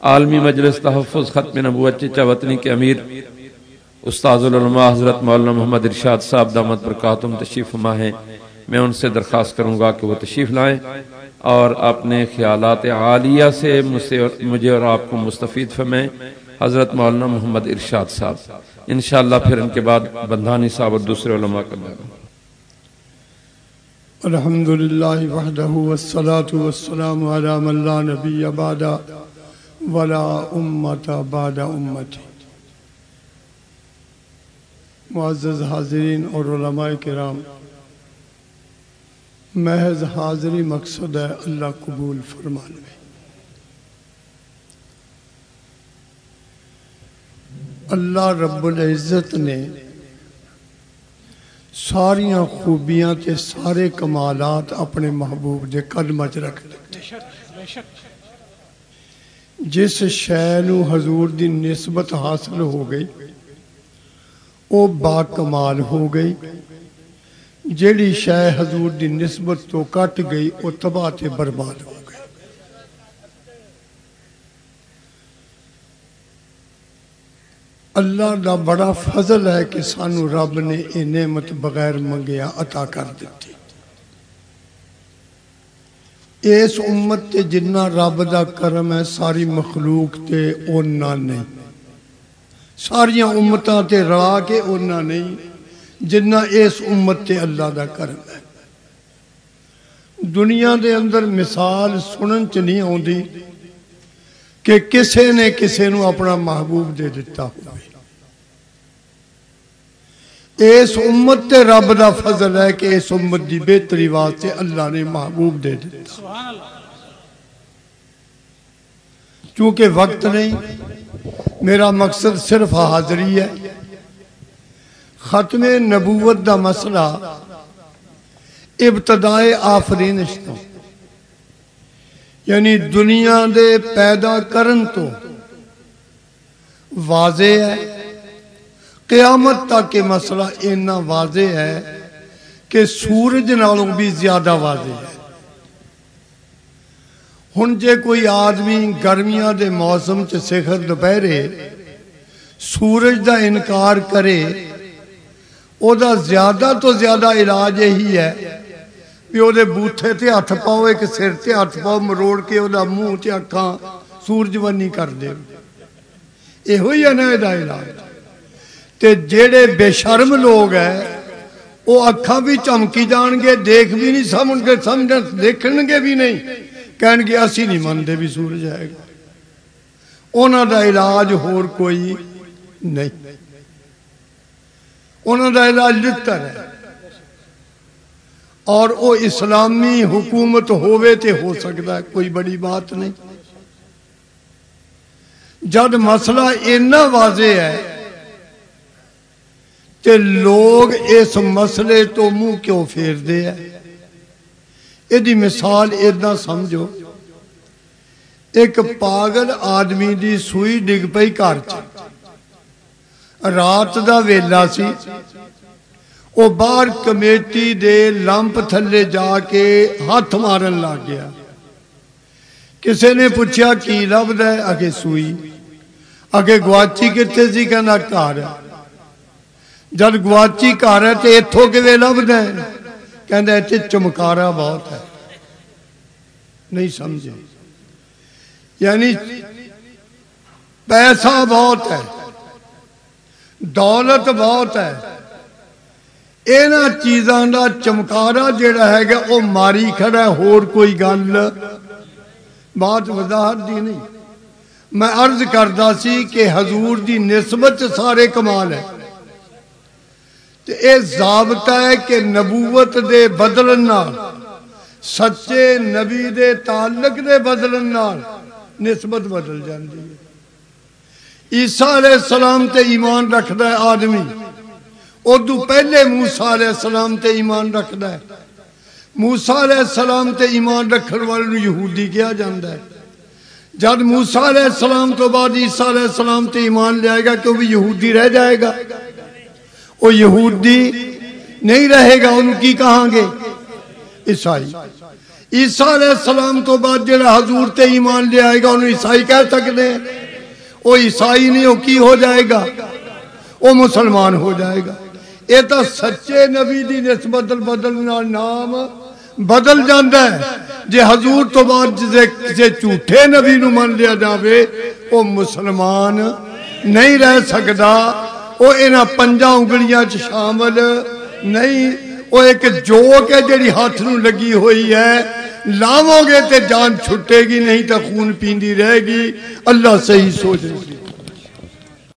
عالمی مجلس تحفظ ختم نبوت چچا وطنی کے امیر، استاذ العلماء حضرت مولانا محمد ارشاد صاحب دامت برکاتم تشریف فرما ہیں۔ میں ان سے درخواست کروں گا کہ وہ تشریف لائیں۔ اور اپنے خیالات عالیہ سے مجھے اور آپ کو مستفید فرمائیں۔ حضرت مولانا محمد ارشاد صاحب، انشاءاللہ پھر ان کے بعد بندھانی صاحب اور دوسرے علماء کا بیان الحمد للہ وحدہ والصلاة والسلام علی من لا نبی بعد۔ ولا امت بعد امتی معزز حاضرین اور علماء کرام، محض حاضری مقصد ہے اللہ قبول فرمان میں۔ اللہ رب العزت نے ساریاں خوبیاں تے سارے کمالات اپنے محبوب دے قدمہ چ رکھ دیتے جس شے حضور دی نسبت حاصل ہو گئی وہ با کمال ہو گئی۔ جیڑی شے حضور دی نسبت تو کٹ گئی وہ تباہ برباد ہو گئی۔ اللہ دا بڑا فضل ہے کہ سانو رب نے یہ نعمت بغیر منگیا عطا کر دیتی۔ اس امت تے جنہ رب دا کرم ہے، ساری مخلوق تے اونا نہیں۔ ساریاں امتاں تے رلا کے اونا نہیں، جنہ اس امت تے اللہ دا کرم ہے۔ دنیا دے اندر مثال سنن چ نہیں آتی کہ کسے نے کسے نو اپنا محبوب دے دیتا ہوئے۔ اس امت تے رب دا فضل ہے کہ اس امت دی بہتری واسطے اللہ نے محبوب دے دیتا۔ چونکہ وقت نہیں، میرا مقصد صرف حاضری ہے۔ ختم نبوت دا مسئلہ ابتدائے آفرینش تو یعنی دنیا دے پیدا کرن تو واضح ہے۔ قیامت تک یہ مسئلہ اتنا واضح ہے کہ سورج نالوں بھی زیادہ واضح ہے۔ ہن جے کوئی آدمی گرمیاں دے موسم چ سکھر دوپہرے سورج دا انکار کرے، او دا زیادہ تو زیادہ علاج یہی ہے بھی او دے بوتھے تے ہاتھ پاؤ، ایک سر تے ہاتھ پاؤ، مروڑ کے او دا منہ تے اکھاں سورج ونی کر دے۔ یہ ہوئی ہے نا دا علاج۔ تے جیڑے بے شرم لوگ ہیں وہ اکھاں بھی چمکی جان گے دیکھ بھی نہیں سمجھ گے سمجھ دیکھن گے بھی نہیں۔ کہن گے، اسی نہیں مندے بھی سورج آئے گا اونا دا علاج ہور کوئی نہیں۔ اونا دا علاج لتر ہے۔ اور او اسلامی حکومت ہووے تے ہو سکتا ہے، کوئی بڑی بات نہیں۔ جد مسئلہ اینا واضح ہے تے لوگ اس مسئلے تو منہ کیوں پھیر دے ہیں یہ مثال ادنا سمجھو ایک پاگل آدمی دی سوئی ڈگ پئی گھر چ رات دا ویلا سی وہ باہر کمیٹی دے لمپ تھلے جا کے ہاتھ مارن لگ گیا کسی نے پوچھا کی لبد ہے اگے سوئی اگے گواچی کتنے سی کہنا جد گواچی گھر ہے تو اتوں کھے لبد ہے؟ چمکارا بہت ہے۔ نہیں سمجھے۔ یعنی پیسہ بہت ہے۔ دولت بہت ہے۔ یہاں چیزاں کا چمکارا جڑا ہے گا وہ ماری کھڑا ہے، ہور کوئی گل۔ بات وضاحت دی نہیں۔ میں عرض کرتا سی کہ حضور دی نسبت سارے کمال ہے اے ضابطہ ہے کہ نبوت دے بدلن نال، سچے نبی دے تعلق دے بدلن نال نسبت بدل جاندی ہے۔ عیسیٰ علیہ السلام تے ایمان رکھدا ہے آدمی۔ ادو پہلے موسیٰ علیہ السلام تے ایمان رکھدا ہے۔ موسیٰ علیہ السلام تے ایمان رکھن والے یہودی کیا جاندا ہے۔ جب موسیٰ علیہ السلام تو بعد عیسیٰ علیہ السلام تے ایمان لے گا کہ وہ یہودی رہ جائے گا؟ وہ یہودی نہیں رہے گا، ان کی کہاں گے؟ عیسائی۔ عیسیٰ علیہ السلام تو بعد جڑا حضور تے ایمان لے آئے گا، انہوں عیسائی کہہ سکتے ہیں۔ وہ عیسائی نہیں، وہ کی ہو جائے گا؟ وہ مسلمان ہو جائے گا۔ یہ تو سچے نبی دی نسبت بدلنا نام بدل جاندہ ہے۔ جے حضور تو بعد جسے کسے جھوٹے نبی نو من لیا جاوے، وہ مسلمان نہیں رہ سکدا وہ یہاں پنجا انگلیاں چ شامل نہیں۔ وہ ایک جوک ہے جڑی ہاتھ نو لگی ہوئی ہے۔ لاو گے تے جان چھٹے گی، نہیں تو خون پیندی رہے گی۔ اللہ صحیح سوچ رہی